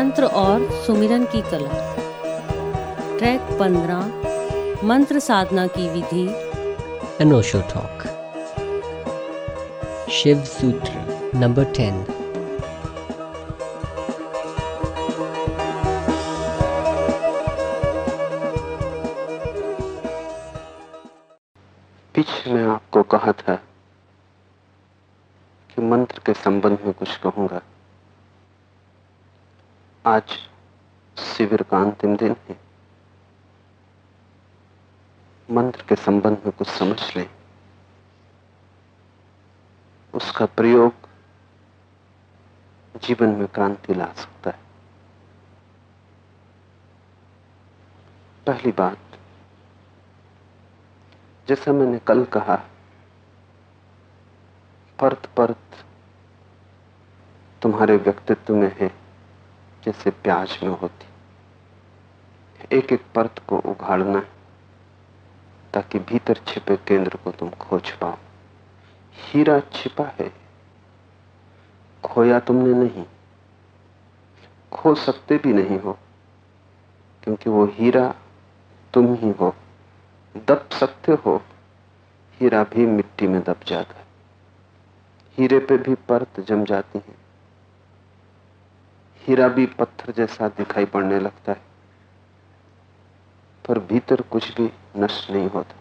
मंत्र और सुमिरन की कला। ट्रैक पंद्रह मंत्र साधना की विधि। अनोशो टॉक शिव सूत्र नंबर टेन पीछे मैं आपको कहा था कि मंत्र के संबंध में कुछ कहूँगा। आज शिविर का अंतिम दिन है। मंत्र के संबंध में कुछ समझ लें। उसका प्रयोग जीवन में क्रांति ला सकता है। पहली बात, जैसा मैंने कल कहा परत परत तुम्हारे व्यक्तित्व में है। जैसे प्याज में होती। एक एक परत को उघाड़ना ताकि भीतर छिपे केंद्र को तुम खोज पाओ। हीरा छिपा है, खोया तुमने नहीं। खो सकते भी नहीं हो, क्योंकि वो हीरा तुम ही हो। दब सकते हो, हीरा भी मिट्टी में दब जाता है। हीरे पे भी परत जम जाती है। हीरा भी पत्थर जैसा दिखाई पड़ने लगता है। पर भीतर कुछ भी नष्ट नहीं होता।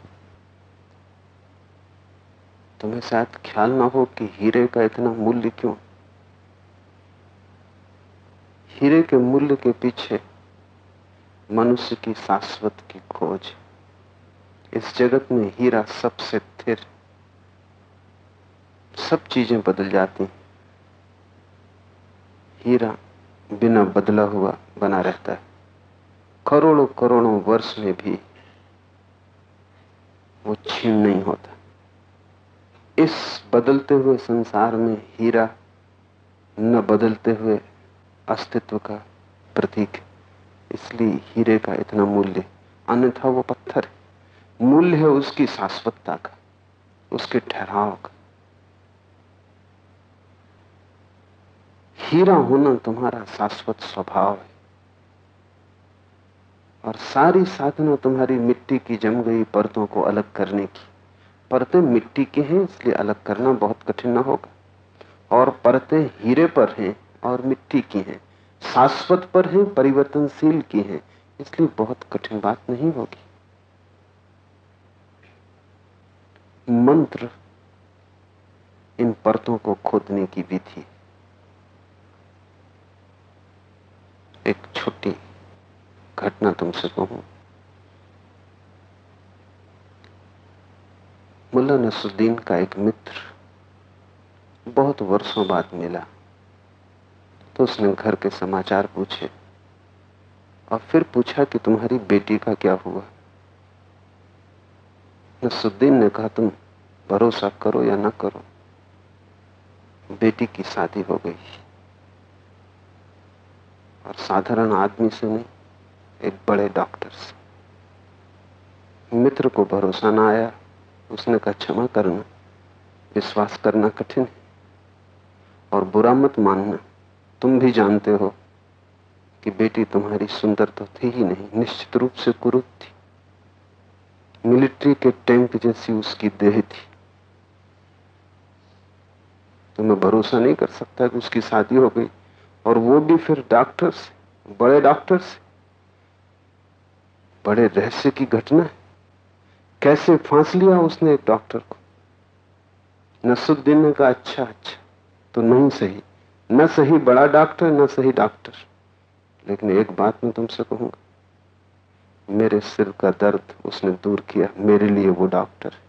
तुम्हें शायद ख्याल ना हो कि हीरे का इतना मूल्य क्यों? हीरे के मूल्य के पीछे मनुष्य की शाश्वत की खोज इस जगत में हीरा सबसे थिर, सब चीज़ें बदल जाती हीरा बिना बदला हुआ बना रहता है। करोड़ों करोड़ों वर्ष में भी वो छीन नहीं होता। इस बदलते हुए संसार में हीरा न बदलते हुए अस्तित्व का प्रतीक। इसलिए हीरे का इतना मूल्य, अन्यथा वो पत्थर मूल्य है उसकी शाश्वतता का, उसके ठहराव का। हीरा होना तुम्हारा शाश्वत स्वभाव है। और सारी साधना तुम्हारी मिट्टी की जम गई परतों को अलग करने की। परतें मिट्टी के हैं, इसलिए अलग करना बहुत कठिन ना होगा। और परतें हीरे पर हैं और मिट्टी की हैं। शाश्वत पर हैं, परिवर्तनशील की हैं, इसलिए बहुत कठिन बात नहीं होगी। मंत्र इन परतों को खोदने की विधि। एक छोटी घटना तुमसे कहूँ। मुल्ला नसरुद्दीन का एक मित्र बहुत वर्षों बाद मिला। तो उसने घर के समाचार पूछे और फिर पूछा कि तुम्हारी बेटी का क्या हुआ? नसरुद्दीन ने कहा, तुम भरोसा करो या ना करो, बेटी की शादी हो गई। और साधारण आदमी से नहीं, एक बड़े डॉक्टर से। मित्र को भरोसा ना आया, उसने कहा, क्षमा करना, विश्वास करना कठिन है। और बुरा मत मानना, तुम भी जानते हो कि बेटी तुम्हारी सुंदर तो थी ही नहीं, निश्चित रूप से कुरूप थी। मिलिट्री के टैंक जैसी उसकी देह थी। तो मैं भरोसा नहीं कर सकता कि उसकी शादी हो गई। और वो भी फिर डॉक्टर से बड़े डॉक्टर से बड़े रहस्य की घटना है। कैसे फांस लिया उसने एक डॉक्टर को? नसुद्दीन ने कहा अच्छा अच्छा। तो नहीं सही। न सही बड़ा डॉक्टर, न सही डॉक्टर। लेकिन एक बात मैं तुमसे कहूँगा। मेरे सिर का दर्द उसने दूर किया। मेरे लिए वो डॉक्टर है।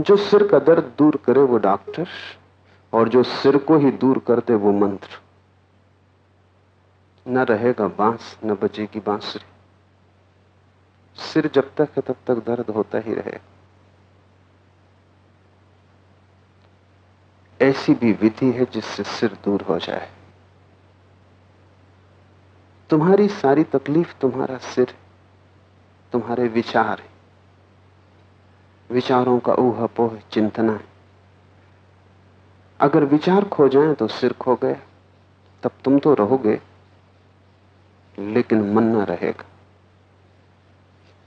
जो सिर का दर्द दूर करे वो डॉक्टर, और जो सिर को ही दूर करते वो मंत्र। न रहेगा बाँस, न बचेगी बांसुरी। सिर जब तक है तब तक दर्द होता ही रहेगा ऐसी भी विधि है जिससे सिर दूर हो जाए। तुम्हारी सारी तकलीफ़ तुम्हारा सिर तुम्हारे विचार है। विचारों का ऊहापोह चिंतना है। अगर विचार खो जाए तो सिर खो गया, तब तुम तो रहोगे, लेकिन मन ना रहेगा।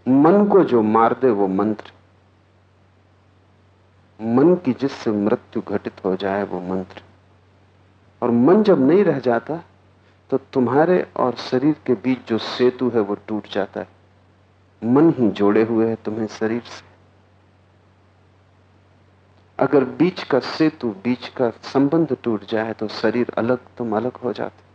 मन को जो मार दे वो मंत्र। मन की जिससे मृत्यु घटित हो जाए वो मंत्र। और मन जब नहीं रह जाता तो तुम्हारे और शरीर के बीच जो सेतु है वो टूट जाता है। मन ही जोड़े हुए है तुम्हें शरीर से। अगर बीच का सेतु, बीच का संबंध टूट जाए तो शरीर अलग तुम अलग हो जाते।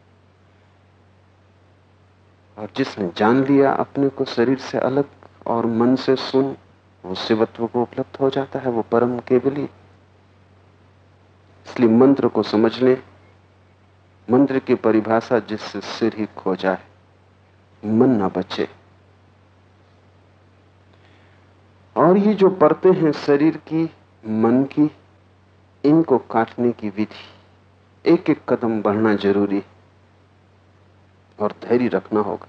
और जिसने जान लिया अपने को शरीर से अलग और मन से सुन, वो शिवत्व को उपलब्ध हो जाता है, वो परम केवली। इसलिए मंत्र को समझ ले मंत्र की परिभाषा जिससे सिर ही खो जाए, मन ना बचे। और ये जो परते हैं शरीर की मन की, इनको काटने की विधि। एक एक कदम बढ़ना ज़रूरी और धैर्य रखना होगा,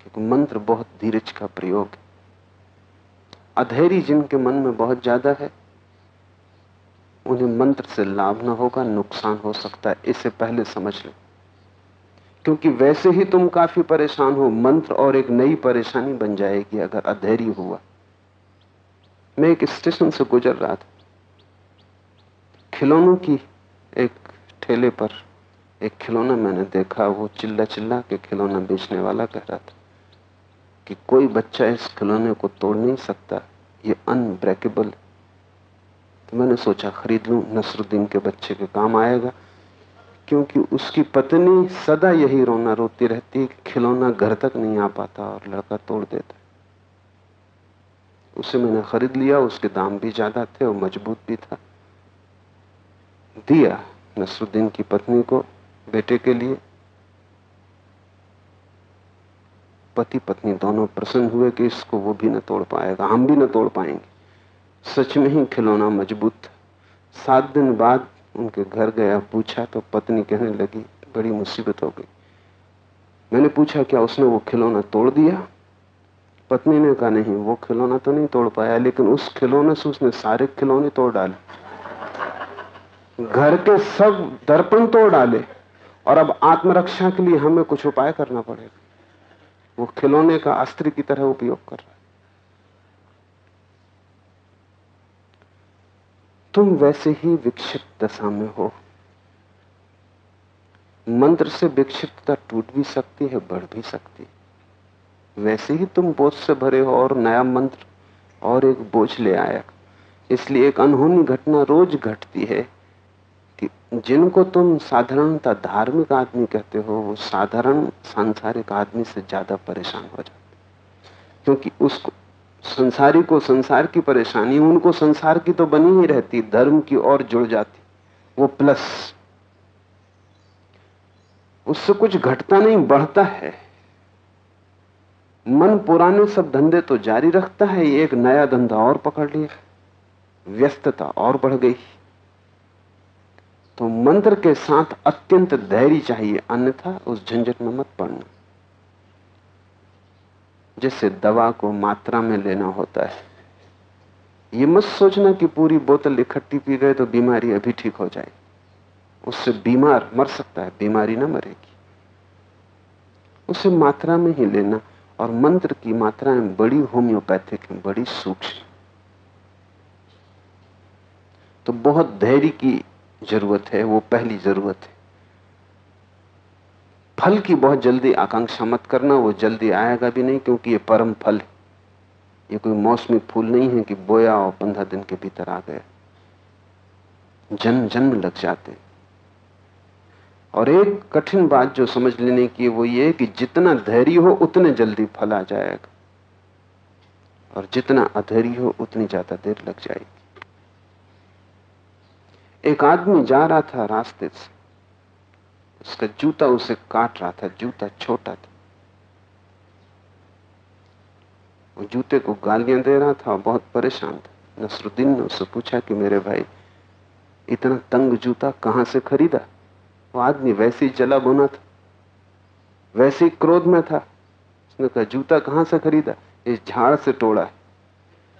क्योंकि मंत्र बहुत धीरज का प्रयोग है। अधैर्य जिनके मन में बहुत ज़्यादा है, उन्हें मंत्र से लाभ ना होगा, नुकसान हो सकता है, इसे पहले समझ लें। क्योंकि वैसे ही तुम काफ़ी परेशान हो, मंत्र और एक नई परेशानी बन जाएगी अगर अधैर्य हुआ। मैं एक स्टेशन से गुजर रहा था खिलौनों की एक ठेले पर एक खिलौना मैंने देखा, वो चिल्ला चिल्ला के खिलौना बेचने वाला कह रहा था कि कोई बच्चा इस खिलौने को तोड़ नहीं सकता, ये अनब्रेकेबल तो मैंने सोचा, खरीद लूँ, नसरुद्दीन के बच्चे के काम आएगा, क्योंकि उसकी पत्नी सदा यही रोना रोती रहती खिलौना घर तक नहीं आ पाता और लड़का तोड़ देता उसे मैंने खरीद लिया, उसके दाम भी ज़्यादा थे और मज़बूत भी था। दिया नसरुद्दीन की पत्नी को बेटे के लिए। पति पत्नी दोनों प्रसन्न हुए कि इसको वो भी न तोड़ पाएगा, हम भी न तोड़ पाएँगे। सच में ही खिलौना मज़बूत था। सात दिन बाद उनके घर गया, पूछा तो पत्नी कहने लगी, बड़ी मुसीबत हो गई। मैंने पूछा, क्या उसने वो खिलौना तोड़ दिया? पत्नी ने कहा, नहीं, वो खिलौना तो नहीं तोड़ पाया, लेकिन उस खिलौने से उसने सारे खिलौने तोड़ डाले। घर के सब दर्पण तोड़ डाले और अब आत्मरक्षा के लिए हमें कुछ उपाय करना पड़ेगा। वो खिलौने का अस्त्र की तरह उपयोग कर रहा है। तुम वैसे ही विक्षिप्त दशा में हो। मंत्र से विक्षिप्तता टूट भी सकती है, बढ़ भी सकती है। वैसे ही तुम बोझ से भरे हो और नया मंत्र और एक बोझ ले आया। इसलिए एक अनहोनी घटना रोज घटती है। कि जिनको तुम साधारणता धार्मिक आदमी कहते हो, वो साधारण सांसारिक आदमी से ज़्यादा परेशान हो जाते क्योंकि उसको, संसारी को संसार की परेशानी, उनको संसार की तो बनी ही रहती, धर्म की ओर जुड़ जाती, वो प्लस उससे कुछ घटता नहीं, बढ़ता है। मन पुराने सब धंधे तो जारी रखता है एक नया धंधा और पकड़ लिया, व्यस्तता और बढ़ गई। तो मंत्र के साथ अत्यंत धैर्य चाहिए, अन्यथा उस झंझट में मत पड़ना। जैसे दवा को मात्रा में लेना होता है। ये मत सोचना कि पूरी बोतल इकट्ठी पी गए तो बीमारी अभी ठीक हो जाए। उससे बीमार मर सकता है, बीमारी ना मरेगी। उसे मात्रा में ही लेना और मंत्र की मात्राएँ बड़ी होम्योपैथिक हैं, बड़ी सूक्ष्म। तो बहुत धैर्य की ज़रूरत है, वो पहली ज़रूरत है। फल की बहुत जल्दी आकांक्षा मत करना, वो जल्दी आएगा भी नहीं क्योंकि ये परम फल है। ये कोई मौसमी फूल नहीं है कि बोया और पंद्रह दिन के भीतर आ गया। जन्म जन्म लग जाते। और एक कठिन बात जो समझ लेने की वो ये कि जितना धैर्य हो, उतने जल्दी फल आ जाएगा। और जितना अधैर्य हो, उतनी ज़्यादा देर लग जाएगी। एक आदमी जा रहा था रास्ते से। उसका जूता उसे काट रहा था, जूता छोटा था। वो जूते को गालियाँ दे रहा था और बहुत परेशान था। नसरुद्दीन ने उससे पूछा कि, मेरे भाई, इतना तंग जूता कहाँ से खरीदा? वो आदमी वैसे ही चला बोना था, वैसे ही क्रोध में था। उसने कहा, जूता कहाँ से खरीदा? इस झाड़ से तोड़ा है।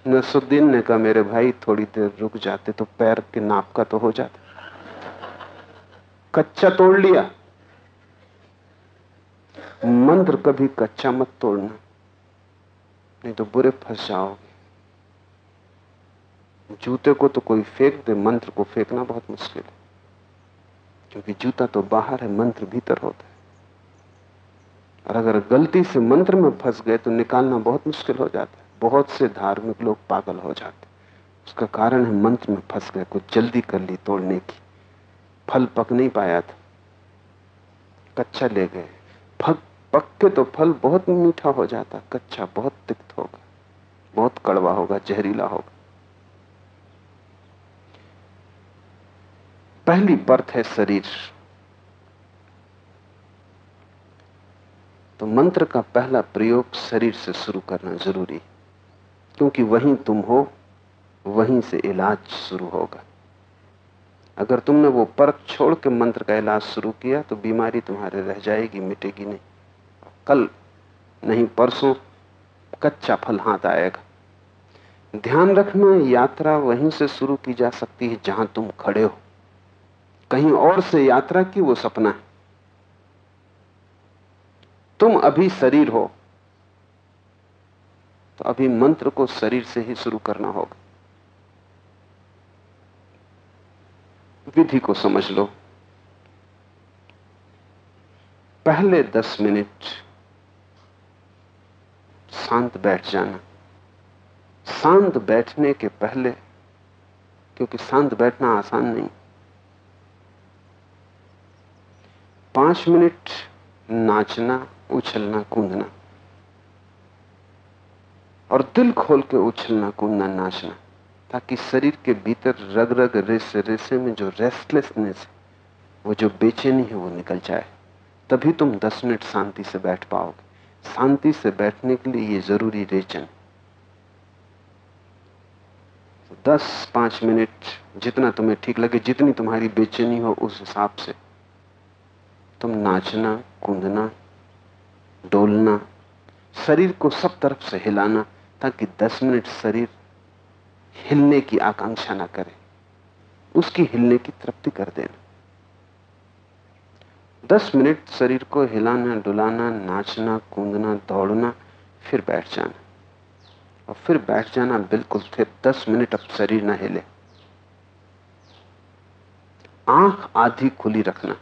नसरुद्दीन ने कहा, मेरे भाई, थोड़ी देर रुक जाते तो पैर के नाप का तो हो जाता। कच्चा तोड़ लिया। मंत्र कभी कच्चा मत तोड़ना, नहीं तो बुरे फंस जाओगे। जूते को तो कोई फेंक दे, मंत्र को फेंकना बहुत मुश्किल है। क्योंकि जूता तो बाहर है, मंत्र भीतर होता है। और अगर गलती से मंत्र में फंस गए तो निकालना बहुत मुश्किल हो जाता है। बहुत से धार्मिक लोग पागल हो जाते। उसका कारण है मंत्र में फंस गए, कुछ जल्दी कर ली तोड़ने की। फल पक नहीं पाया था। कच्चा ले गए। फल पक के तो फल बहुत मीठा हो जाता, कच्चा बहुत तिक्त होगा, बहुत कड़वा होगा, जहरीला होगा। पहली परत है शरीर। तो मंत्र का पहला प्रयोग शरीर से शुरू करना ज़रूरी क्योंकि वहीं तुम हो, वहीं से इलाज शुरू होगा। अगर तुमने वो परत छोड़ के मंत्र का इलाज शुरू किया तो बीमारी तुम्हारे रह जाएगी, मिटेगी नहीं। कल नहीं, परसों कच्चा फल हाथ आएगा। ध्यान रखना, यात्रा वहीं से शुरू की जा सकती है, जहाँ तुम खड़े हो। कहीं और से यात्रा की वो सपना है। तुम अभी शरीर हो तो अभी मंत्र को शरीर से ही शुरू करना होगा। विधि को समझ लो। पहले दस मिनट शांत बैठ जाना। शांत बैठने के पहले, क्योंकि शांत बैठना आसान नहीं। पाँच मिनट नाचना, उछलना, कूदना। और दिल खोल के उछलना, कूदना, नाचना, ताकि शरीर के भीतर रग रग रेसे रेसे में जो रेस्टलेसनेस है, वो जो बेचैनी है, वो निकल जाए। तभी तुम दस मिनट शांति से बैठ पाओगे। शांति से बैठने के लिए ये ज़रूरी रेचन। तो दस, पाँच मिनट जितना तुम्हें ठीक लगे, जितनी तुम्हारी बेचैनी हो, उस हिसाब से तुम नाचना, कूदना, डोलना, शरीर को सब तरफ़ से हिलाना ताकि 10 मिनट शरीर हिलने की आकांक्षा ना करे। उसकी हिलने की तृप्ति कर देना। 10 मिनट शरीर को हिलाना, डुलाना, नाचना, कूदना, दौड़ना, फिर बैठ जाना। और फिर बैठ जाना बिल्कुल फिर 10 मिनट अब शरीर ना हिले। आँख आधी खुली रखना।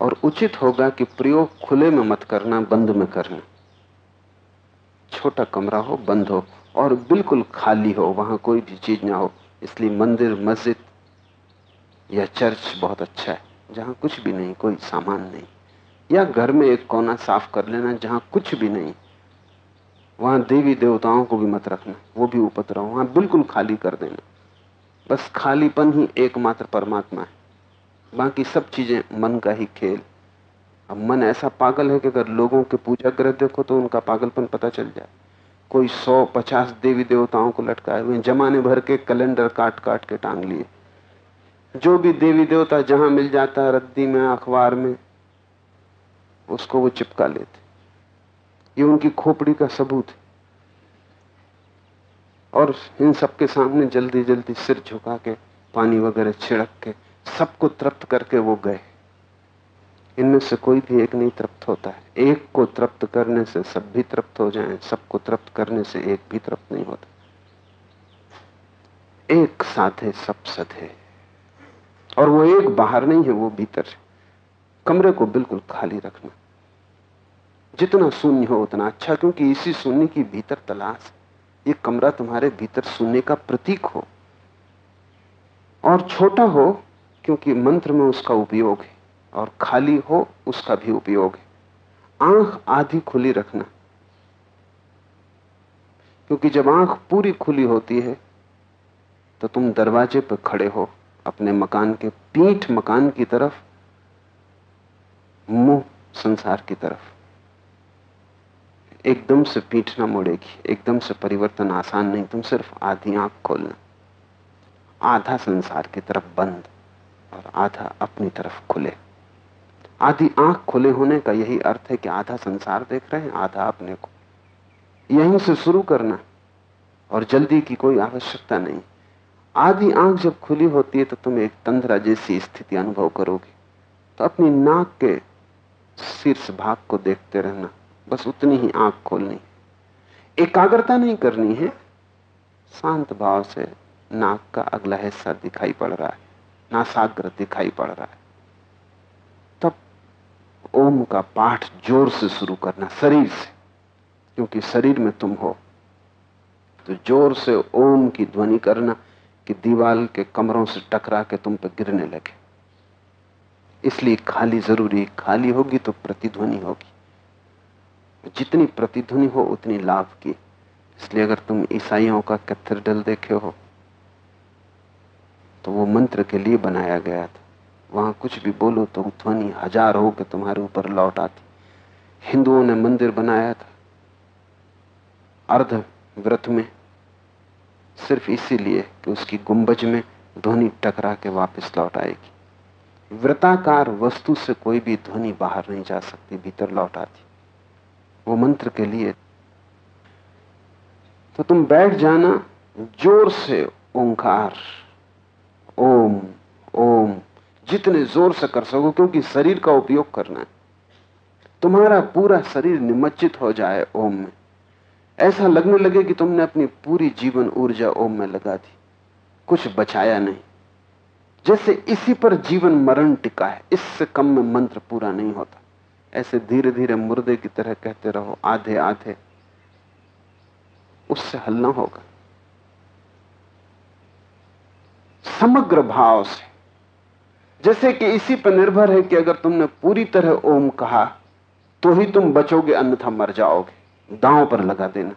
और उचित होगा कि प्रयोग खुले में मत करना, बंद में करना। छोटा कमरा हो, बंद हो, और बिल्कुल खाली हो, वहाँ कोई भी चीज़ ना हो। इसलिए मंदिर, मस्जिद या चर्च बहुत अच्छा है, जहाँ कुछ भी नहीं, कोई सामान नहीं। या घर में एक कोना साफ़ कर लेना, जहाँ कुछ भी नहीं। वहाँ देवी देवताओं को भी मत रखना, वो भी उपद्रव, वहाँ बिल्कुल खाली कर देना। बस खालीपन ही एकमात्र परमात्मा है। बाकी सब चीज़ें मन का ही खेल। अब मन ऐसा पागल है कि अगर लोगों के पूजा ग्रह देखो तो उनका पागलपन पता चल जाए। कोई सौ पचास देवी देवताओं को लटकाए हुए जमाने भर के कैलेंडर काट काट के टांग लिए। जो भी देवी देवता जहाँ मिल जाता है रद्दी में, अखबार में, उसको वो चिपका लेते। ये उनकी खोपड़ी का सबूत है। और इन सबके सामने जल्दी जल्दी सिर झुका के, पानी वगैरह छिड़क के, सबको तृप्त करके वो गए। इनमें से कोई भी एक नहीं तृप्त होता है। एक को तृप्त करने से सब भी तृप्त हो जाएँ, सबको तृप्त करने से एक भी तृप्त नहीं होता। एक साधे सब सधे और वो एक बाहर नहीं है वो भीतर है। कमरे को बिल्कुल खाली रखना। जितना शून्य हो उतना अच्छा क्योंकि इसी शून्य की भीतर तलाश। ये कमरा तुम्हारे भीतर शून्य का प्रतीक हो। और छोटा हो क्योंकि मंत्र में उसका उपयोग है। और खाली हो उसका भी उपयोग है। आँख आधी खुली रखना। क्योंकि जब आँख पूरी खुली होती है तो तुम दरवाजे पर खड़े हो, अपने मकान के पीठ मकान की तरफ़, मुँह संसार की तरफ़। एकदम से पीठ ना मोड़ेगी, एकदम से परिवर्तन आसान नहीं, तुम सिर्फ़ आधी आँख खोलना। आधा संसार की तरफ़ बंद और आधा अपनी तरफ़ खुले। आधी आँख खुले होने का यही अर्थ है कि आधा संसार देख रहे हैं, आधा अपने को। यहीं से शुरू करना और जल्दी की कोई आवश्यकता नहीं। आधी आँख जब खुली होती है तो तुम एक तंद्रा जैसी स्थिति अनुभव करोगे। तो अपनी नाक के शीर्ष भाग को देखते रहना, बस उतनी ही आँख खोलनी। एकाग्रता नहीं करनी है, शांत भाव से नाक का अगला हिस्सा दिखाई पड़ रहा है, नासाग्र दिखाई पड़ रहा है। ओम का पाठ ज़ोर से शुरू करना, शरीर से। क्योंकि शरीर में तुम हो तो ज़ोर से ओम की ध्वनि करना कि दीवाल के कमरों से टकरा के तुम पे गिरने लगे। इसलिए खाली ज़रूरी, खाली होगी तो प्रतिध्वनि होगी। जितनी प्रतिध्वनि हो, उतनी लाभ की। इसलिए अगर तुम ईसाइयों का कैथेड्रल देखे हो तो वो मंत्र के लिए बनाया गया था। वहाँ कुछ भी बोलो तो ध्वनि हज़ार हो के तुम्हारे ऊपर लौट आती। हिंदुओं ने मंदिर बनाया था। अर्ध व्रत में, सिर्फ़ इसीलिए कि उसकी गुंबज में ध्वनि टकरा के वापस लौट आएगी। व्रताकार वस्तु से कोई भी ध्वनि बाहर नहीं जा सकती, भीतर लौट आती। वो मंत्र के लिए तो तुम बैठ जाना, ज़ोर से ओंकार। ओम ओम जितने ज़ोर से कर सको, क्योंकि शरीर का उपयोग करना है। तुम्हारा पूरा शरीर निमज्जित हो जाए ओम में। ऐसा लगने लगे कि तुमने अपनी पूरी जीवन ऊर्जा ओम में लगा दी। कुछ बचाया नहीं। जैसे इसी पर जीवन मरण टिका है, इससे कम में मंत्र पूरा नहीं होता। ऐसे धीरे धीरे मुर्दे की तरह कहते रहो आधे आधे उससे हल ना होगा। समग्र भाव से जैसे कि इसी पर निर्भर है कि अगर तुमने पूरी तरह ओम कहा तो ही तुम बचोगे, अन्यथा मर जाओगे। दांव पर लगा देना।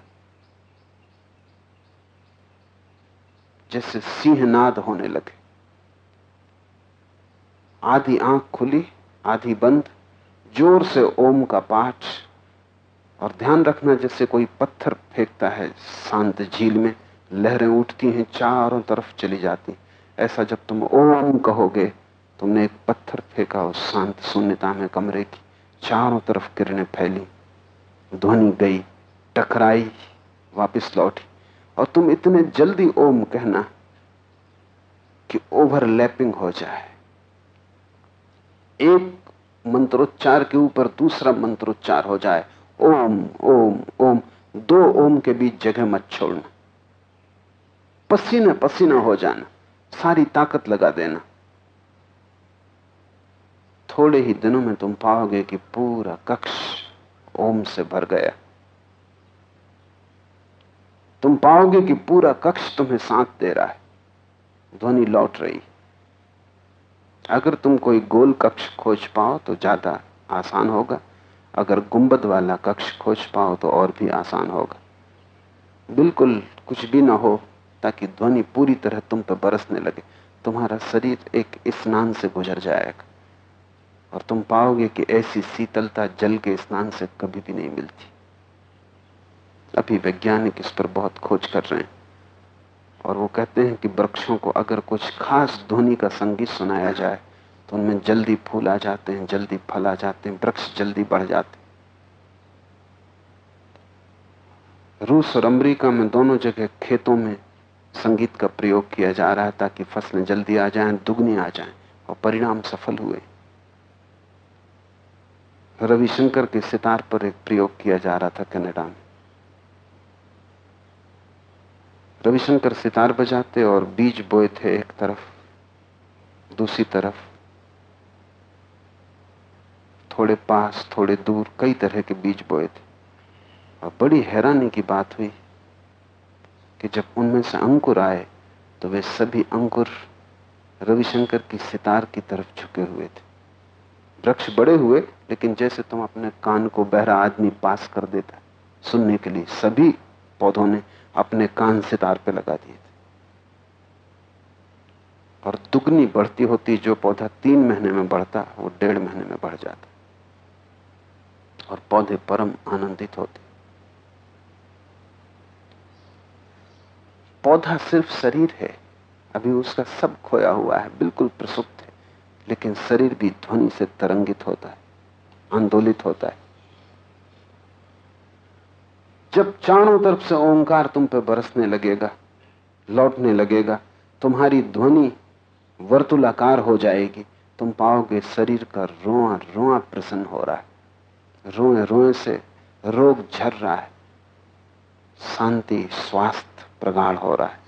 जैसे सिंहनाद होने लगे। आधी आँख खुली, आधी बंद, ज़ोर से ओम का पाठ। और ध्यान रखना, जैसे कोई पत्थर फेंकता है शांत झील में, लहरें उठती हैं, चारों तरफ़ चली जाती ऐसा जब तुम ओम कहोगे तुमने एक पत्थर फेंका उस शांत शून्यता में कमरे की चारों तरफ़ किरणें फैली। ध्वनि गई, टकराई, वापस लौटी। और तुम इतने जल्दी ओम कहना कि ओवरलैपिंग हो जाए। एक मंत्रोच्चार के ऊपर दूसरा मंत्रोच्चार हो जाए। ओम ओम ओम। दो ओम के बीच जगह मत छोड़ना। पसीना पसीना हो जाना। सारी ताकत लगा देना। थोड़े ही दिनों में तुम पाओगे कि पूरा कक्ष ओम से भर गया। तुम पाओगे कि पूरा कक्ष तुम्हें साथ दे रहा है। ध्वनि लौट रही। अगर तुम कोई गोल कक्ष खोज पाओ तो ज़्यादा आसान होगा। अगर गुंबद वाला कक्ष खोज पाओ तो और भी आसान होगा। बिल्कुल कुछ भी ना हो ताकि ध्वनि पूरी तरह तुम पर बरसने लगे। तुम्हारा शरीर एक स्नान से गुजर जाएगा। और तुम पाओगे कि ऐसी शीतलता जल के स्नान से कभी भी नहीं मिलती। अभी वैज्ञानिक इस पर बहुत खोज कर रहे हैं और वो कहते हैं कि वृक्षों को अगर कुछ खास ध्वनि का संगीत सुनाया जाए तो उनमें जल्दी फूल आ जाते हैं, जल्दी फल आ जाते हैं, वृक्ष जल्दी बढ़ जाते हैं। रूस और अमेरिका में दोनों जगह खेतों में संगीत का प्रयोग किया जा रहा है ताकि फ़सलें जल्दी आ जाएँ, दुगनी आ जाएँ और परिणाम सफल हुए। रविशंकर के सितार पर एक प्रयोग किया जा रहा था कनाडा में। रविशंकर सितार बजाते और बीज बोए थे एक तरफ़, दूसरी तरफ़। थोड़े पास, थोड़े दूर कई तरह के बीज बोए थे। और बड़ी हैरानी की बात हुई कि जब उनमें से अंकुर आए तो वे सभी अंकुर रविशंकर की सितार की तरफ़ झुके हुए थे। वृक्ष बड़े हुए लेकिन जैसे तुम अपने कान को बहरा आदमी पास कर देता, सुनने के लिए सभी पौधों ने अपने कान सितार पे लगा दिए थे। और दुगनी बढ़ती होती जो पौधा तीन महीने में बढ़ता, वो डेढ़ महीने में बढ़ जाता। और पौधे परम आनंदित होते। पौधा सिर्फ़ शरीर है, अभी उसका सब खोया हुआ है, बिल्कुल प्रसुप्त है, लेकिन शरीर भी ध्वनि से तरंगित होता है। आंदोलित होता है। जब चारों तरफ़ से ओंकार तुम पे बरसने लगेगा, लौटने लगेगा, तुम्हारी ध्वनि वर्तुलाकार हो जाएगी, तुम पाओगे शरीर का रोआ रोआ प्रसन्न हो रहा है। रोए रोए से रोग झर रहा है। शांति, स्वास्थ्य प्रगाढ़ हो रहा है।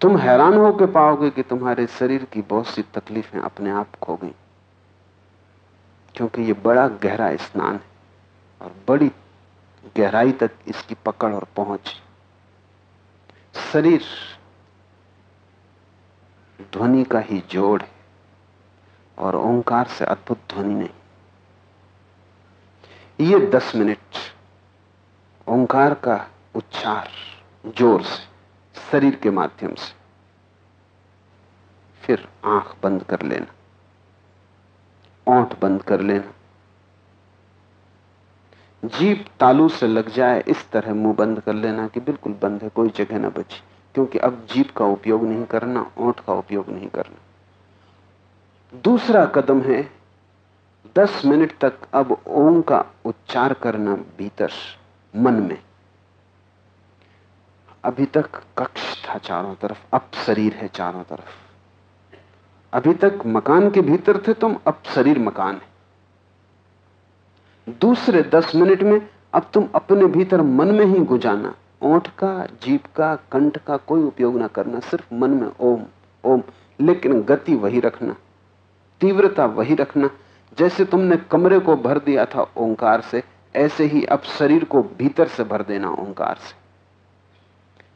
तुम हैरान होकर पाओगे कि तुम्हारे शरीर की बहुत सी तकलीफें अपने आप खो गई। क्योंकि ये बड़ा गहरा स्नान है और बड़ी गहराई तक इसकी पकड़ और पहुँच। शरीर ध्वनि का ही जोड़ है और ओंकार से अद्भुत ध्वनि नहीं। ये दस मिनट ओंकार का उच्चार ज़ोर से, शरीर के माध्यम से। फिर आँख बंद कर लेना। ओंठ बंद कर लेना। जीप तालू से लग जाए, इस तरह मुँह बंद कर लेना कि बिल्कुल बंद है, कोई जगह ना बची। क्योंकि अब जीप का उपयोग नहीं करना ओंठ का उपयोग नहीं करना। दूसरा कदम है, दस मिनट तक अब ओम का उच्चार करना भीतर, मन में। अभी तक कक्ष था चारों तरफ़, अब शरीर है चारों तरफ़। अभी तक मकान के भीतर थे तुम अब शरीर मकान है। दूसरे दस मिनट में अब तुम अपने भीतर मन में ही गुजाना ओंठ का जीप का, कंठ का कोई उपयोग ना करना, सिर्फ़ मन में ओम ओम। लेकिन गति वही रखना, तीव्रता वही रखना। जैसे तुमने कमरे को भर दिया था ओंकार से, ऐसे ही अब शरीर को भीतर से भर देना ओंकार से।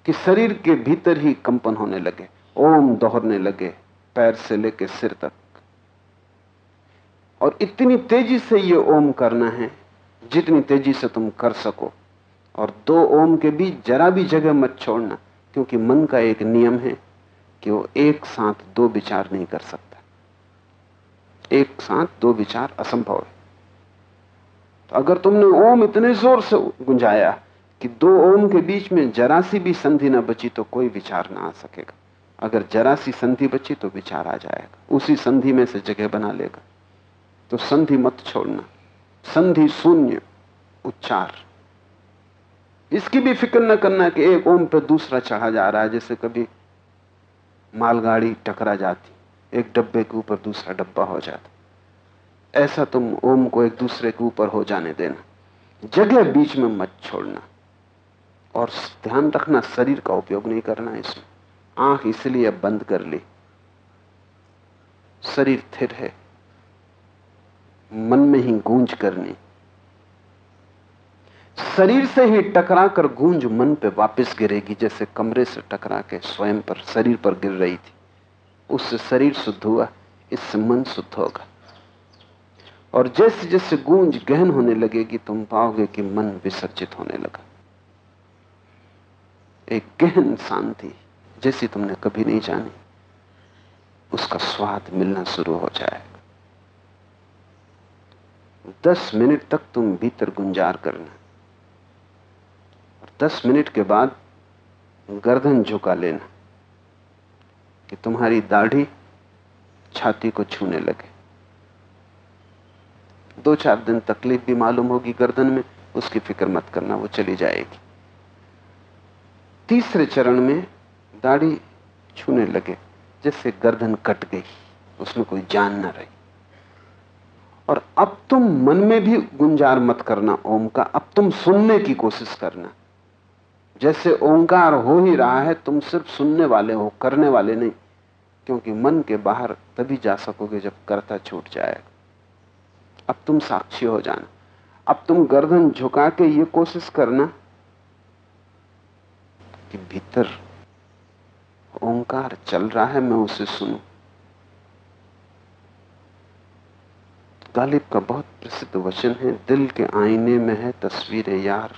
कि शरीर के भीतर ही कंपन होने लगे, ओम दोहरने लगे पैर से लेकर सिर तक। और इतनी तेज़ी से ये ओम करना है, जितनी तेज़ी से तुम कर सको। और दो ओम के बीच जरा भी जगह मत छोड़ना, क्योंकि मन का एक नियम है कि वो एक साथ दो विचार नहीं कर सकता। एक साथ दो विचार असंभव है। तो अगर तुमने ओम इतने ज़ोर से गुंजाया कि दो ओम के बीच में जरा सी भी संधि ना बची तो कोई विचार ना आ सकेगा। अगर जरा सी संधि बची तो विचार आ जाएगा। उसी संधि में से जगह बना लेगा। तो संधि मत छोड़ना। संधि शून्य, उच्चार। इसकी भी फ़िक्र न करना कि एक ओम पर दूसरा चढ़ा जा रहा है, जैसे कभी मालगाड़ी टकरा जाती, एक डब्बे के ऊपर दूसरा डब्बा हो जाता। ऐसा तुम ओम को एक दूसरे के ऊपर हो जाने देना। जगह बीच में मत छोड़ना। और ध्यान रखना, शरीर का उपयोग नहीं करना इसमें। आँख इसलिए बंद कर ली। शरीर थिर है। मन में ही गूंज करनी। शरीर से ही टकरा कर गूंज मन पे वापस गिरेगी, जैसे कमरे से टकरा के स्वयं पर, शरीर पर गिर रही थी। उससे शरीर शुद्ध हुआ इससे मन शुद्ध होगा। और जैसे जैसे गूंज गहन होने लगेगी, तुम पाओगे कि मन विसर्जित होने लगा। एक गहन शांति। जैसी तुमने कभी नहीं जानी, उसका स्वाद मिलना शुरू हो जाएगा। दस मिनट तक तुम भीतर गुंजार करना। और दस मिनट के बाद गर्दन झुका लेना कि तुम्हारी दाढ़ी छाती को छूने लगे। दो चार दिन तकलीफ़ भी मालूम होगी गर्दन में, उसकी फ़िक्र मत करना, वो चली जाएगी। तीसरे चरण में दाढ़ी छूने लगे जैसे गर्दन कट गई, उसमें कोई जान ना रही। और अब तुम मन में भी गुंजार मत करना ओम का अब तुम सुनने की कोशिश करना। जैसे ओंकार हो ही रहा है, तुम सिर्फ़ सुनने वाले हो, करने वाले नहीं, क्योंकि मन के बाहर तभी जा सकोगे जब करता छूट जाएगा। अब तुम साक्षी हो जाना। अब तुम गर्दन झुका के ये कोशिश करना कि भीतर ओंकार चल रहा है, मैं उसे सुनू। गालिब का बहुत प्रसिद्ध वचन है, दिल के आईने में है तस्वीर यार,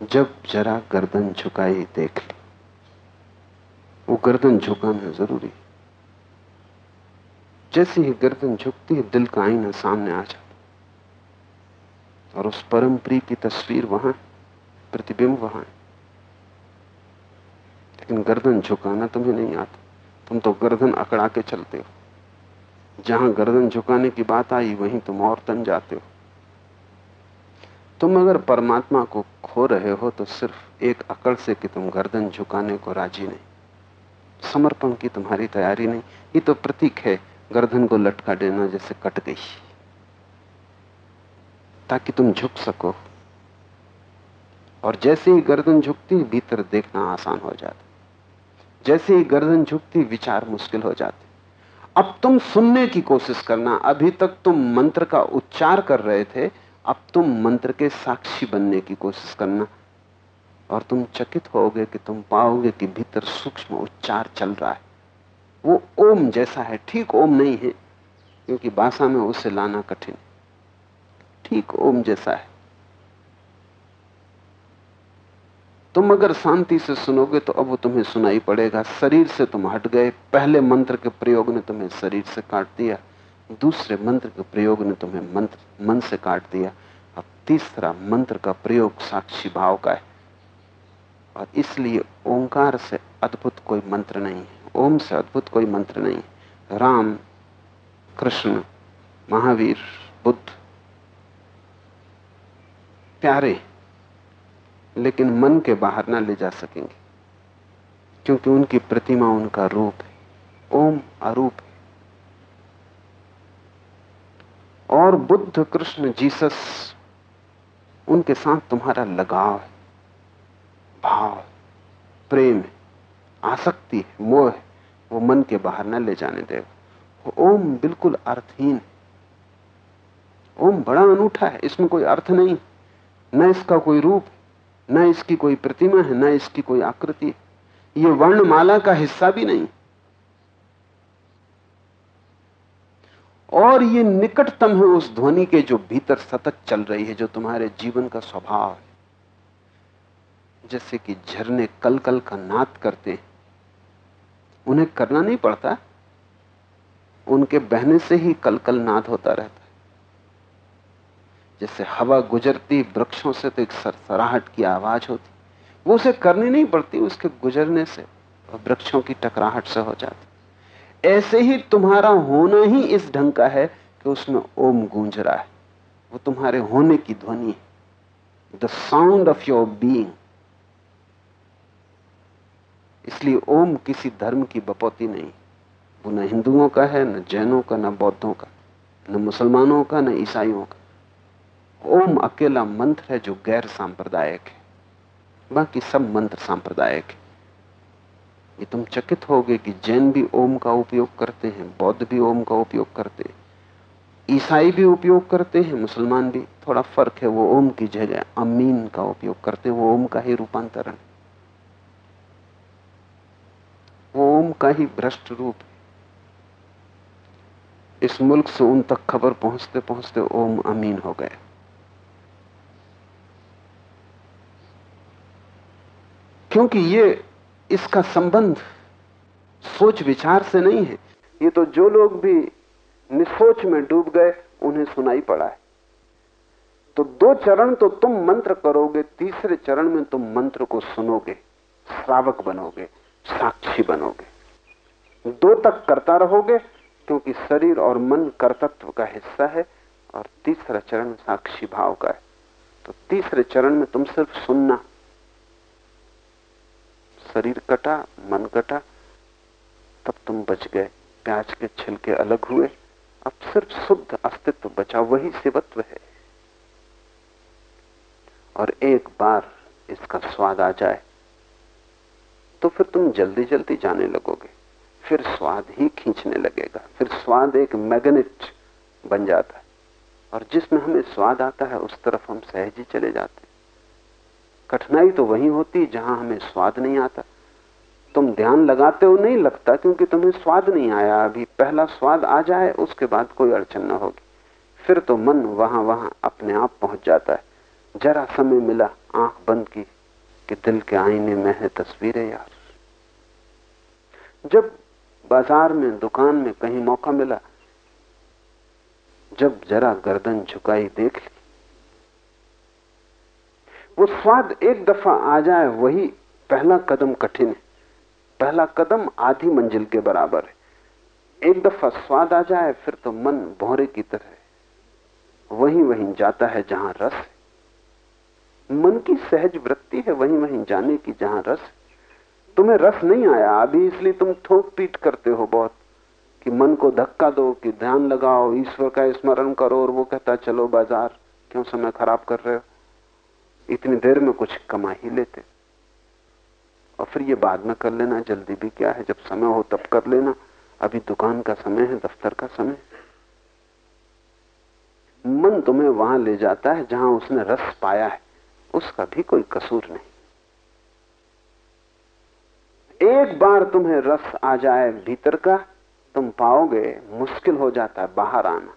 जब जरा गर्दन झुकाई देख ली। वो गर्दन झुकाना ज़रूरी जैसे ही गर्दन झुकती है, दिल का आईना सामने आ जाता और उस परम प्री की तस्वीर वहाँ प्रतिबिंब वहाँ लेकिन गर्दन झुकाना तुम्हें नहीं आता। तुम तो गर्दन अकड़ा के चलते हो। जहाँ गर्दन झुकाने की बात आई, वहीं तुम और तन जाते हो। तुम अगर परमात्मा को खो रहे हो तो सिर्फ़ एक अकड़ से कि तुम गर्दन झुकाने को राज़ी नहीं। समर्पण की तुम्हारी तैयारी नहीं। ये तो प्रतीक है, गर्दन को लटका देना जैसे कट गई। ताकि तुम झुक सको। और जैसे ही गर्दन झुकती, भीतर देखना आसान हो जाता। जैसे ही गर्दन झुकती, विचार मुश्किल हो जाते। अब तुम सुनने की कोशिश करना। अभी तक तुम मंत्र का उच्चार कर रहे थे। अब तुम मंत्र के साक्षी बनने की कोशिश करना। और तुम चकित होगे कि तुम पाओगे कि भीतर सूक्ष्म उच्चार चल रहा है। वो ओम जैसा है। ठीक ओम नहीं है, क्योंकि भाषा में उसे लाना कठिन। ठीक ओम जैसा है। तुम अगर शांति से सुनोगे तो अब वो तुम्हें सुनाई पड़ेगा। शरीर से तुम हट गए। पहले मंत्र के प्रयोग ने तुम्हें शरीर से काट दिया। दूसरे मंत्र के प्रयोग ने तुम्हें मंत्र, मन से काट दिया। अब तीसरा मंत्र का प्रयोग साक्षी भाव का है। और इसलिए ओंकार से अद्भुत कोई मंत्र नहीं है। ओम से अद्भुत कोई मंत्र नहीं है। राम, कृष्ण, महावीर, बुद्ध, प्यारे लेकिन मन के बाहर ना ले जा सकेंगे, क्योंकि उनकी प्रतिमा उनका रूप है, ओम अरूप है। और बुद्ध कृष्ण जीसस, उनके साथ तुम्हारा लगाव है, भाव प्रेम है, आसक्ति है, मोह है, वो मन के बाहर न ले जाने देगा। ओम बिल्कुल अर्थहीन ओम बड़ा अनूठा है, इसमें कोई अर्थ नहीं, न इसका कोई रूप न इसकी कोई प्रतिमा है, न इसकी कोई आकृति है। ये वर्णमाला का हिस्सा भी नहीं। और ये निकटतम है उस ध्वनि के जो भीतर सतत चल रही है, जो तुम्हारे जीवन का स्वभाव है। जैसे कि झरने कल कल का नाद करते हैं। उन्हें करना नहीं पड़ता। उनके बहने से ही कल कल नाद होता रहता। जैसे हवा गुजरती, वृक्षों से तो एक सरसराहट की आवाज़ होती। वो उसे करनी नहीं पड़ती, उसके गुजरने से वृक्षों की टकराहट से हो जाती। ऐसे ही तुम्हारा होना ही इस ढंग का है कि उसमें ओम गूंज रहा है। वो तुम्हारे होने की ध्वनि है। The sound of your being इसलिए ओम किसी धर्म की बपौती नहीं। वो न हिंदुओं का है, न जैनों का, न बौद्धों का, न मुसलमानों का, न ईसाइयों का। ओम अकेला मंत्र है जो गैर सांप्रदायिक है। बाकी सब मंत्र सांप्रदायिक है। ये तुम चकित होगे कि जैन भी ओम का उपयोग करते हैं, बौद्ध भी ओम का उपयोग करते हैं, ईसाई भी उपयोग करते हैं, मुसलमान भी। थोड़ा फ़र्क है वो ओम की जगह, अमीन का उपयोग करते हैं, वो ओम का ही रूपांतरण वो ओम का ही भ्रष्ट रूप है। इस मुल्क से उन तक खबर पहुँचते पहुँचते ओम अमीन हो गए। क्योंकि ये इसका संबंध सोच विचार से नहीं है। ये तो जो लोग भी निसोच में डूब गए, उन्हें सुनाई पड़ा है। तो दो चरण तो तुम मंत्र करोगे, तीसरे चरण में तुम मंत्र को सुनोगे, श्रावक बनोगे, साक्षी बनोगे। दो तक करता रहोगे, क्योंकि शरीर और मन कर्तत्व का हिस्सा है, और तीसरा चरण साक्षी भाव का है। तो तीसरे चरण में तुम सिर्फ़ सुनना। शरीर कटा, मन कटा, तब तुम बच गए। प्याज के छिलके अलग हुए। अब सिर्फ़ शुद्ध अस्तित्व बचा, वही शिवत्व है। और एक बार इसका स्वाद आ जाए तो फिर तुम जल्दी जल्दी जाने लगोगे। फिर स्वाद ही खींचने लगेगा। फिर स्वाद एक मैग्नेट बन जाता है। और जिसमें हमें स्वाद आता है, उस तरफ़ हम सहज ही चले जाते हैं। कठिनाई तो वही होती जहाँ हमें स्वाद नहीं आता। तुम ध्यान लगाते हो, नहीं लगता, क्योंकि तुम्हें स्वाद नहीं आया। अभी पहला स्वाद आ जाए, उसके बाद कोई अड़चन न होगी। फिर तो मन वहाँ वहाँ अपने आप पहुँच जाता है। जरा समय मिला, आँख बंद की कि दिल के आईने में है तस्वीरें यार। जब बाज़ार में, दुकान में कहीं मौका मिला, जब जरा गर्दन झुकाई देख ली वो स्वाद एक दफ़ा आ जाए, वही पहला कदम कठिन है। पहला कदम आधी मंजिल के बराबर है। एक दफ़ा स्वाद आ जाए, फिर तो मन भौरे की तरह वहीं वहीं जाता है जहाँ रस है। मन की सहज वृत्ति है, वहीं वहीं जाने की जहाँ रस तुम्हें रस नहीं आया, अभी इसलिए तुम ठोक पीट करते हो बहुत, कि मन को धक्का दो, कि ध्यान लगाओ, ईश्वर का स्मरण करो, और वो कहता, चलो बाज़ार, क्यों समय खराब कर रहे हो? इतनी देर में कुछ कमा ही लेते। और फिर ये बाद में कर लेना, जल्दी भी क्या है, जब समय हो तब कर लेना। अभी दुकान का समय है, दफ्तर का समय। मन तुम्हें वहाँ ले जाता है, जहाँ उसने रस पाया है। उसका भी कोई कसूर नहीं। एक बार तुम्हें रस आ जाए भीतर का, तुम पाओगे, मुश्किल हो जाता है बाहर आना।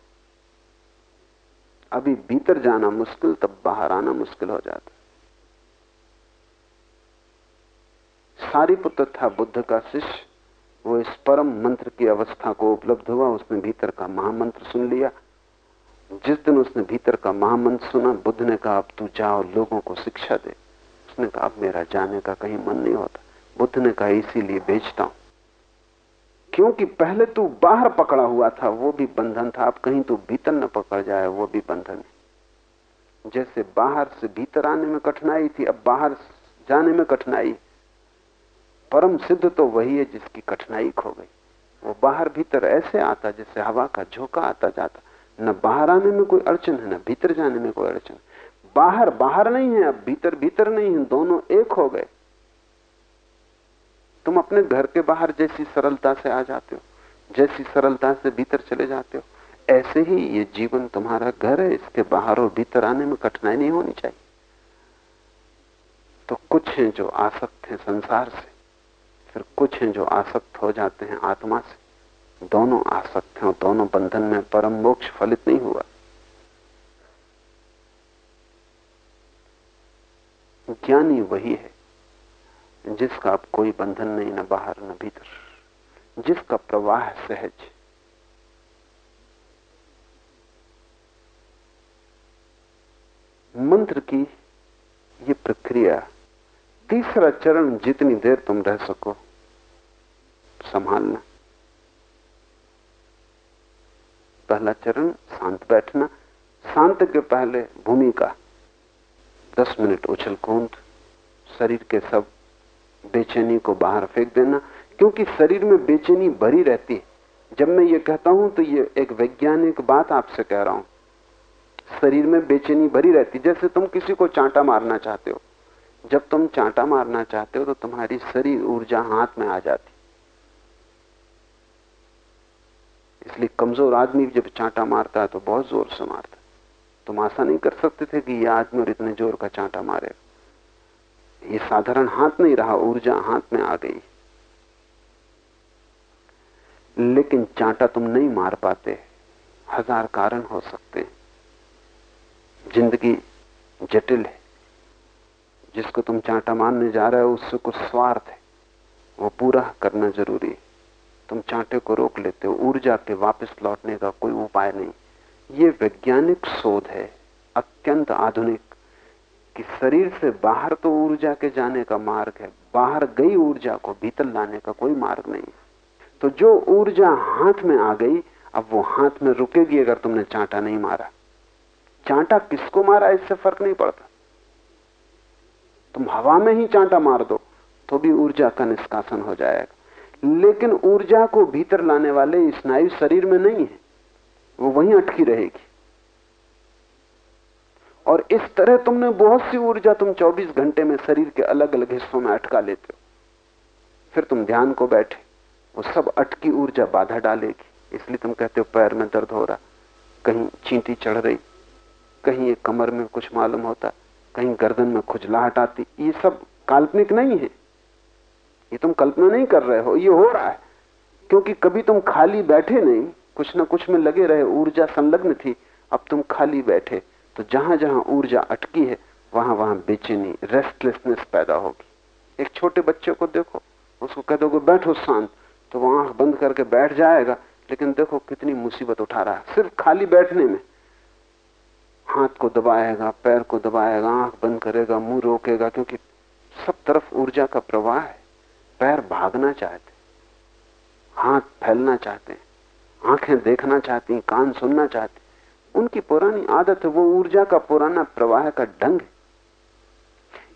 अभी भीतर जाना मुश्किल, तब बाहर आना मुश्किल हो जाता। सारीपुत्र था बुद्ध का शिष्य, वो इस परम मंत्र की अवस्था को उपलब्ध हुआ, उसने भीतर का महामंत्र सुन लिया। जिस दिन उसने भीतर का महामंत्र सुना, बुद्ध ने कहा, अब तू जाओ लोगों को शिक्षा दे। उसने कहा, अब मेरा जाने का कहीं मन नहीं होता। बुद्ध ने कहा, इसीलिए भेजता हूँ। क्योंकि पहले तू बाहर पकड़ा हुआ था, वो भी बंधन था। अब कहीं तू भीतर न पकड़ जाए, वो भी बंधन है। जैसे बाहर से भीतर आने में कठिनाई थी, अब बाहर जाने में कठिनाई। परम सिद्ध तो वही है जिसकी कठिनाई खो गई। वो बाहर भीतर ऐसे आता जैसे हवा का झोंका आता जाता। न बाहर आने में कोई अड़चन है, न भीतर जाने में कोई अड़चन बाहर बाहर नहीं है, अब भीतर भीतर नहीं है, दोनों एक हो गए। तुम अपने घर के बाहर जैसी सरलता से आ जाते हो, जैसी सरलता से भीतर चले जाते हो, ऐसे ही ये जीवन तुम्हारा घर है, इसके बाहर और भीतर आने में कठिनाई नहीं होनी चाहिए। तो कुछ हैं जो आसक्त हैं संसार से, फिर कुछ हैं जो आसक्त हो जाते हैं आत्मा से। दोनों आसक्त हैं और दोनों बंधन में परम मोक्ष फलित नहीं हुआ। ज्ञानी वही है जिसका अब कोई बंधन नहीं, न बाहर, न भीतर। जिसका प्रवाह सहज। मंत्र की ये प्रक्रिया, तीसरा चरण जितनी देर तुम रह सको, संभालना। पहला चरण, शांत बैठना। शांत के पहले भूमि का दस मिनट उछल कूद। शरीर के सब बेचैनी को बाहर फेंक देना, क्योंकि शरीर में बेचैनी भरी रहती है। जब मैं ये कहता हूँ तो ये एक वैज्ञानिक बात आपसे कह रहा हूँ। शरीर में बेचैनी भरी रहती जैसे तुम किसी को चांटा मारना चाहते हो। जब तुम चांटा मारना चाहते हो तो तुम्हारी शरीर ऊर्जा हाथ में आ जाती। इसलिए कमज़ोर आदमी जब चांटा मारता है तो बहुत ज़ोर से मारता तुम आशा नहीं कर सकते थे कि यह आदमी और इतने ज़ोर का चांटा मारेगा। ये साधारण हाथ नहीं रहा, ऊर्जा हाथ में आ गई। लेकिन चांटा तुम नहीं मार पाते, हज़ार कारण हो सकते ज़िंदगी जटिल है। जिसको तुम चांटा मारने जा रहे हो, उससे कुछ स्वार्थ है। वो पूरा करना ज़रूरी है। तुम चांटे को रोक लेते हो, ऊर्जा के वापस लौटने का कोई उपाय नहीं। ये वैज्ञानिक शोध है, अत्यंत आधुनिक कि शरीर से बाहर तो ऊर्जा के जाने का मार्ग है, बाहर गई ऊर्जा को भीतर लाने का कोई मार्ग नहीं तो जो ऊर्जा हाथ में आ गई, अब वो हाथ में रुकेगी अगर तुमने चांटा नहीं मारा। चांटा किसको मारा, इससे फ़र्क नहीं पड़ता। तुम हवा में ही चांटा मार दो तो भी ऊर्जा का निष्कासन हो जाएगा। लेकिन ऊर्जा को भीतर लाने वाले स्नायु शरीर में नहीं है, वो वहीं अटकी रहेगी। और इस तरह तुमने बहुत सी ऊर्जा तुम 24 घंटे में शरीर के अलग अलग हिस्सों में अटका लेते हो। फिर तुम ध्यान को बैठे, वो सब अटकी ऊर्जा बाधा डालेगी। इसलिए तुम कहते हो, पैर में दर्द हो रहा, कहीं चींटी चढ़ रही, कहीं ये कमर में कुछ मालूम होता, कहीं गर्दन में खुजलाहट आती, ये सब काल्पनिक नहीं है। ये तुम कल्पना नहीं कर रहे हो, ये हो रहा है। क्योंकि कभी तुम खाली बैठे नहीं, कुछ ना कुछ में लगे रहे, ऊर्जा संलग्न थी, अब तुम खाली बैठे। तो जहाँ जहाँ ऊर्जा अटकी है, वहाँ वहाँ बेचैनी रेस्टलेसनेस पैदा होगी। एक छोटे बच्चे को देखो, उसको कह दोगे, बैठो शांत। तो वो आँख बंद करके बैठ जाएगा, लेकिन देखो कितनी मुसीबत उठा रहा है। सिर्फ़ खाली बैठने में। हाथ को दबाएगा, पैर को दबाएगा, आँख बंद करेगा, मुँह रोकेगा, क्योंकि सब तरफ़ ऊर्जा का प्रवाह है। पैर भागना चाहते हाथ फैलना चाहते हैं, आँखें देखना चाहती कान सुनना चाहती उनकी पुरानी आदत है वो ऊर्जा का पुराना प्रवाह का ढंग है।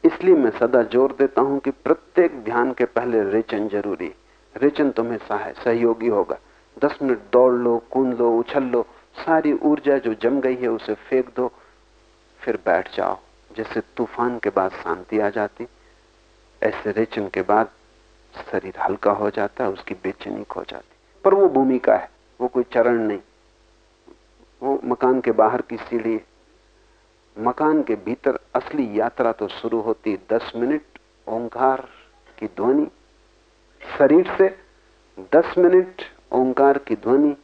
इसलिए मैं सदा ज़ोर देता हूँ कि प्रत्येक ध्यान के पहले रेचन ज़रूरी रेचन तुम्हें सहाय सहयोगी होगा। दस मिनट दौड़ लो, कूद लो, उछल लो, सारी ऊर्जा जो जम गई है उसे फेंक दो, फिर बैठ जाओ। जैसे तूफ़ान के बाद शांति आ जाती, ऐसे रेचन के बाद शरीर हल्का हो जाता है उसकी बेचैनी खो जाती। पर वो भूमिका है, वो कोई चरण नहीं। वो मकान के बाहर की सीढ़ी। मकान के भीतर असली यात्रा तो शुरू होती दस मिनट, ओंकार की ध्वनि। शरीर से दस मिनट, ओंकार की ध्वनि।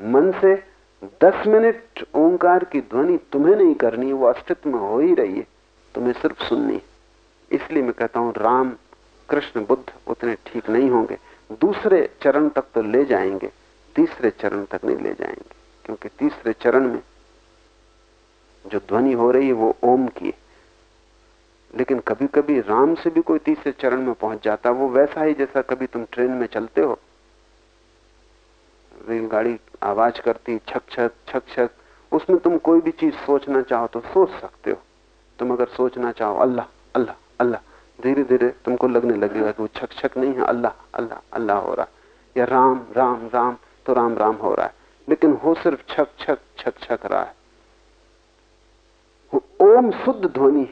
मन से दस मिनट, ओंकार की ध्वनि तुम्हें नहीं करनी, वो अस्तित्व में हो ही रही है, तुम्हें सिर्फ़ सुननी इसलिए मैं कहता हूँ, राम, कृष्ण, बुद्ध उतने ठीक नहीं होंगे। दूसरे चरण तक तो ले जाएँगे, तीसरे चरण तक नहीं ले जाएँगे। क्योंकि तीसरे चरण में जो ध्वनि हो रही है, वो ओम की है। लेकिन कभी कभी राम से भी कोई तीसरे चरण में पहुँच जाता, वो वैसा ही जैसा कभी तुम ट्रेन में चलते हो। रेलगाड़ी आवाज़ करती, छक छक छक छक, उसमें तुम कोई भी चीज़ सोचना चाहो तो सोच सकते हो। तुम अगर सोचना चाहो, अल्लाह अल्लाह अल्लाह धीरे धीरे तुमको लगने लगेगा कि वो छक छक नहीं है, अल्लाह अल्लाह अल्लाह हो रहा या राम राम राम तो राम राम हो रहा है। लेकिन हो सिर्फ़ छक छक छक छक रहा है। ओम शुद्ध ध्वनि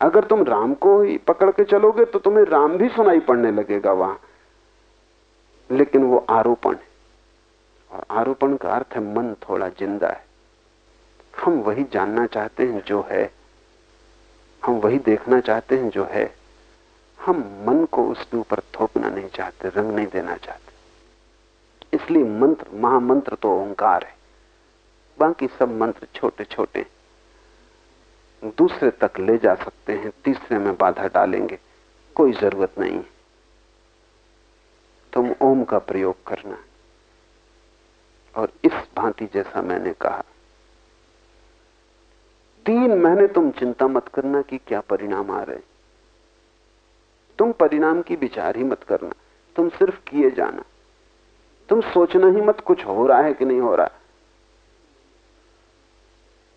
अगर तुम राम को ही पकड़ के चलोगे तो तुम्हें राम भी सुनाई पड़ने लगेगा वहाँ। लेकिन वो आरोपण है। और आरोपण का अर्थ है मन थोड़ा ज़िंदा है। हम वही जानना चाहते हैं जो है। हम वही देखना चाहते हैं जो है। हम मन को उसके ऊपर थोपना नहीं चाहते, रंग नहीं देना चाहते। इसलिए मंत्र, महामंत्र तो ओंकार है। बाकी सब मंत्र छोटे छोटे दूसरे तक ले जा सकते हैं, तीसरे में बाधा डालेंगे। कोई ज़रूरत नहीं। तुम ओम का प्रयोग करना। और इस भांति जैसा मैंने कहा, तीन महीने तुम चिंता मत करना कि क्या परिणाम आ रहे तुम परिणाम की विचार ही मत करना। तुम सिर्फ़ किए जाना। तुम सोचना ही मत कुछ हो रहा है कि नहीं हो रहा।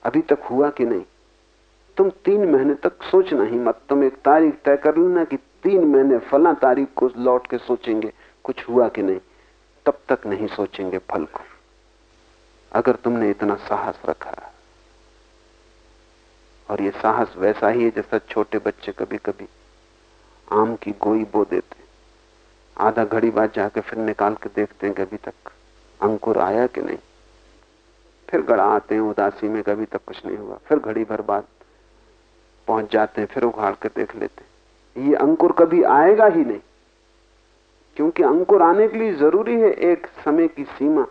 अभी तक हुआ कि नहीं? तुम तीन महीने तक सोचना ही मत। तुम एक तारीख तय कर लेना कि तीन महीने फला तारीख को लौट के सोचेंगे, कुछ हुआ कि नहीं। तब तक नहीं सोचेंगे फल को। अगर तुमने इतना साहस रखा। और ये साहस वैसा ही है जैसा छोटे बच्चे कभी कभी आम की गोई बो देते। आधा घड़ी बाद जाके फिर निकाल के देखते हैं कभी तक अंकुर आया कि नहीं। फिर गड़ा आते हैं उदासी में कभी तक कुछ नहीं हुआ। फिर घड़ी भर बाद पहुँच जाते हैं, फिर उखाड़ के देख लेते हैं। ये अंकुर कभी आएगा ही नहीं। क्योंकि अंकुर आने के लिए ज़रूरी है एक समय की सीमा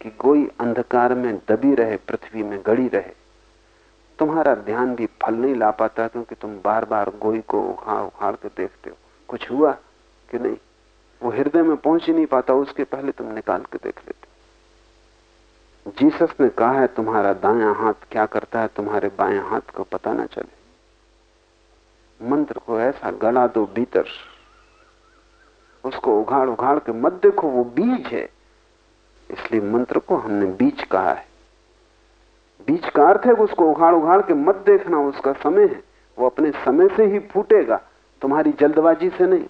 कि कोई अंधकार में दबी रहे, पृथ्वी में गड़ी रहे। तुम्हारा ध्यान भी फल नहीं ला पाता क्योंकि तुम बार बार गोई को उखाड़ उखाड़ के देखते हो। कुछ हुआ कि नहीं? वो हृदय में पहुँच ही नहीं पाता, उसके पहले तुम निकाल के देख लेते। जीसस ने कहा है, तुम्हारा दाया हाथ क्या करता है, तुम्हारे बाएँ हाथ को पता ना चले। मंत्र को ऐसा गड़ा दो भीतर, उसको उघाड़ उघाड़ के मत देखो, वो बीज है। इसलिए मंत्र को हमने बीज कहा है। बीज का अर्थ है उसको उघाड़ उघाड़ के मत देखना, उसका समय है। वो अपने समय से ही फूटेगा, तुम्हारी जल्दबाजी से नहीं।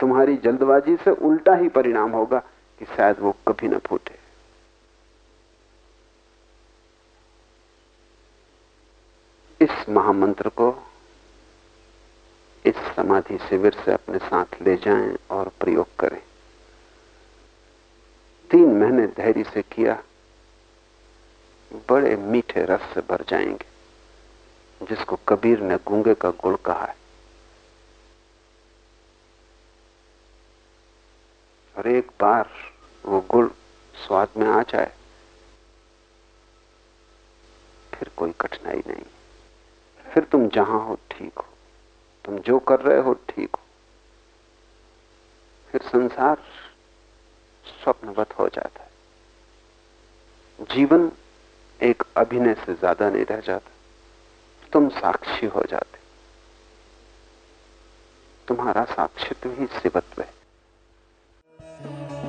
तुम्हारी जल्दबाजी से उल्टा ही परिणाम होगा कि शायद वो कभी ना फूटे। इस महामंत्र को इस समाधि शिविर से अपने साथ ले जाएँ और प्रयोग करें। तीन महीने धैर्य से किया, बड़े मीठे रस से भर जाएँगे, जिसको कबीर ने गूँगे का गुड़ कहा है। और एक बार वो गुड़ स्वाद में आ जाए, फिर कोई कठिनाई नहीं। फिर तुम जहाँ हो ठीक हो, तुम जो कर रहे हो ठीक हो। फिर संसार स्वप्नवत हो जाता है। जीवन एक अभिनय से ज़्यादा नहीं रह जाता। तुम साक्षी हो जाते। तुम्हारा साक्षित्व ही शिवत्व है। Yeah.